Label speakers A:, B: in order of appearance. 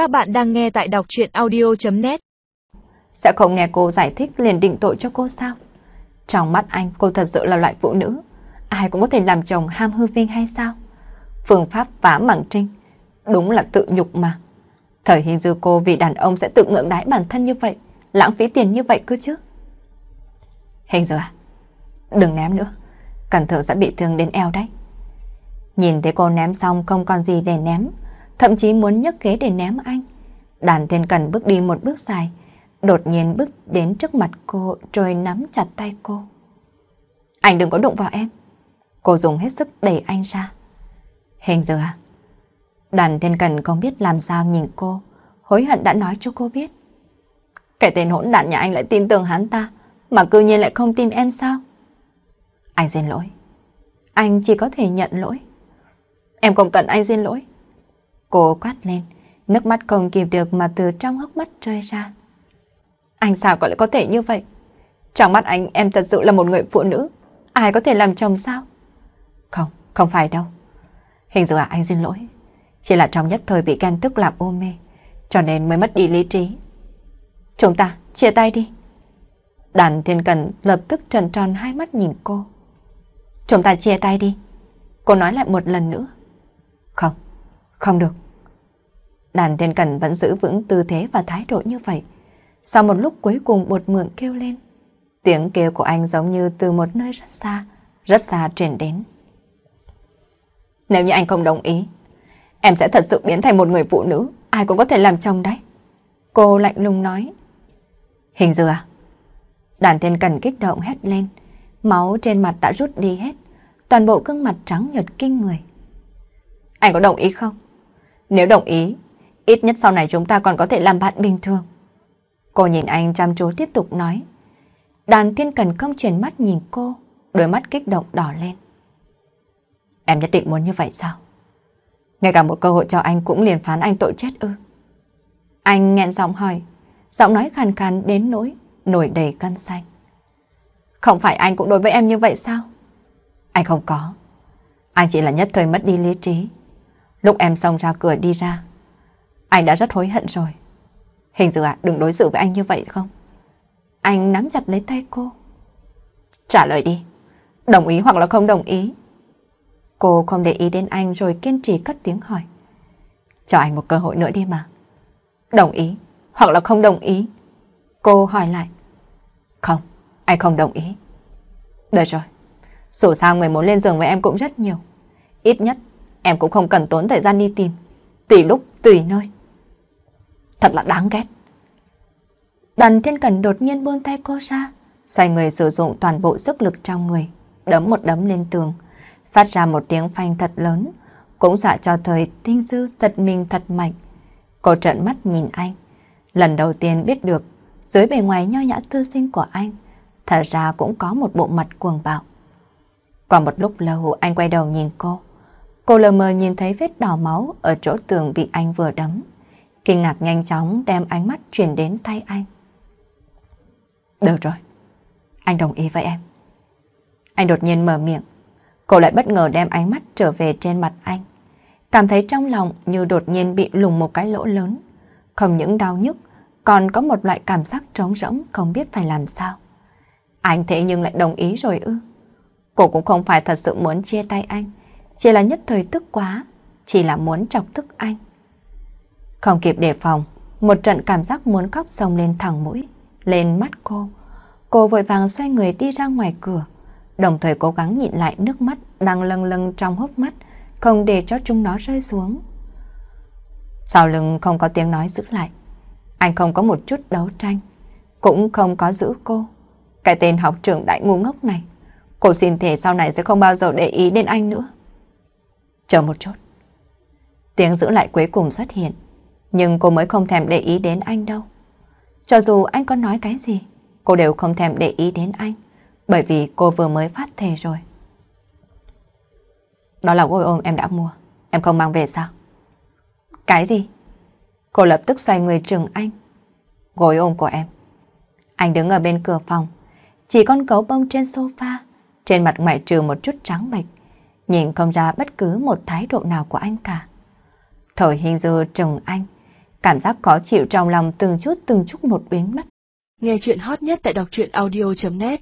A: Các bạn đang nghe tại đọc chuyện audio.net
B: Sẽ không nghe cô giải thích liền định tội cho cô sao? Trong mắt anh, cô thật sự là loại phụ nữ. Ai cũng có thể làm chồng ham hư vinh hay sao? Phương pháp phá mảng trinh. Đúng là tự nhục mà. Thời hình dư cô vì đàn ông sẽ tự ngưỡng đái bản thân như vậy. Lãng phí tiền như vậy cứ chứ. Hình dư à? Đừng ném nữa. Cẩn thận sẽ bị thương đến eo đấy. Nhìn thấy cô ném xong không còn gì để ném. Thậm chí muốn nhấc ghế để ném anh. Đàn thiên cần bước đi một bước dài. Đột nhiên bước đến trước mặt cô rồi nắm chặt tay cô. Anh đừng có đụng vào em. Cô dùng hết sức đẩy anh ra. Hình dư à? Đàn thiên cần không biết làm sao nhìn cô. Hối hận đã nói cho cô biết. Cái tên hỗn đản nhà anh lại tin tưởng hắn ta. Mà cư nhiên lại không tin em sao? Anh xin lỗi. Anh chỉ có thể nhận lỗi. Em không cần anh xin lỗi. Cô quát lên, nước mắt không kìm được mà từ trong hốc mắt rơi ra. Anh sao có lại có thể như vậy? Trong mắt anh em thật sự là một người phụ nữ. Ai có thể làm chồng sao? Không, không phải đâu. Hình dự à anh xin lỗi. Chỉ là trong nhất thời bị ghen tức làm ô mê. Cho nên mới mất đi lý trí. Chúng ta chia tay đi. Đàn thiên cần lập tức trần tròn hai mắt nhìn cô. Chúng ta chia tay đi. Cô nói lại một lần nữa. Không, không được. Đàn thiên cần vẫn giữ vững tư thế và thái độ như vậy. Sau một lúc cuối cùng bột mượn kêu lên. Tiếng kêu của anh giống như từ một nơi rất xa, rất xa truyền đến. Nếu như anh không đồng ý, em sẽ thật sự biến thành một người phụ nữ, ai cũng có thể làm chồng đấy. Cô lạnh lùng nói. Hình dừa à? Đàn thiên cần kích động hét lên. Máu trên mặt đã rút đi hết. Toàn bộ gương mặt trắng nhợt kinh người. Anh có đồng ý không? Nếu đồng ý, ít nhất sau này chúng ta còn có thể làm bạn bình thường. Cô nhìn anh chăm chú tiếp tục nói. Đàn thiên cần không chuyển mắt nhìn cô, đôi mắt kích động đỏ lên. Em nhất định muốn như vậy sao? Ngay cả một cơ hội cho anh cũng liền phán anh tội chết ư. Anh nghẹn giọng hỏi, giọng nói khàn khàn đến nỗi, nổi đầy cân xanh. Không phải anh cũng đối với em như vậy sao? Anh không có. Anh chỉ là nhất thời mất đi lý trí. Lúc em xông ra cửa đi ra, anh đã rất hối hận rồi. Hình dự ạ, đừng đối xử với anh như vậy không? Anh nắm chặt lấy tay cô. Trả lời đi. Đồng ý hoặc là không đồng ý? Cô không để ý đến anh rồi kiên trì cất tiếng hỏi. Cho anh một cơ hội nữa đi mà. Đồng ý hoặc là không đồng ý? Cô hỏi lại. Không, anh không đồng ý. Được rồi. Dù sao người muốn lên giường với em cũng rất nhiều. Ít nhất em cũng không cần tốn thời gian đi tìm. Tùy lúc, tùy nơi. Thật là đáng ghét. Đàn thiên cần đột nhiên buông tay cô ra, xoay người sử dụng toàn bộ sức lực trong người, đấm một đấm lên tường, phát ra một tiếng phanh thật lớn, cũng dọa cho thời tinh dư thật mình thật mạnh. Cô trợn mắt nhìn anh, lần đầu tiên biết được dưới bề ngoài nho nhã thư sinh của anh, thật ra cũng có một bộ mặt cuồng bạo. Qua một lúc lâu anh quay đầu nhìn cô, cô lờ mờ nhìn thấy vết đỏ máu ở chỗ tường bị anh vừa đấm. Kinh ngạc nhanh chóng đem ánh mắt chuyển đến tay anh. Được rồi, anh đồng ý với em. Anh đột nhiên mở miệng, cô lại bất ngờ đem ánh mắt trở về trên mặt anh. Cảm thấy trong lòng như đột nhiên bị lùng một cái lỗ lớn. Không những đau nhức, còn có một loại cảm giác trống rỗng không biết phải làm sao. Anh thế nhưng lại đồng ý rồi ư. Cô cũng không phải thật sự muốn chia tay anh, chỉ là nhất thời tức quá, chỉ là muốn chọc tức anh. Không kịp đề phòng, một trận cảm giác muốn khóc sông lên thẳng mũi, lên mắt cô. Cô vội vàng xoay người đi ra ngoài cửa, đồng thời cố gắng nhịn lại nước mắt đang lâng lâng trong hốc mắt, không để cho chúng nó rơi xuống. Sau lưng không có tiếng nói giữ lại. Anh không có một chút đấu tranh, cũng không có giữ cô. Cái tên học trưởng đại ngu ngốc này, cô xin thề sau này sẽ không bao giờ để ý đến anh nữa. Chờ một chút. Tiếng giữ lại cuối cùng xuất hiện, nhưng cô mới không thèm để ý đến anh đâu. Cho dù anh có nói cái gì, cô đều không thèm để ý đến anh, bởi vì cô vừa mới phát thề rồi. Đó là gối ôm em đã mua, em không mang về sao? Cái gì? Cô lập tức xoay người trừng anh. Gối ôm của em. Anh đứng ở bên cửa phòng, chỉ con cấu bông trên sofa, trên mặt ngoại trừ một chút trắng bệch, nhìn không ra bất cứ một thái độ nào của anh cả. Thời hình dư trừng anh, Cảm giác khó chịu trong lòng từng chút từng chút một biến mất.
A: Nghe chuyện hot nhất tại đọc truyện audio.net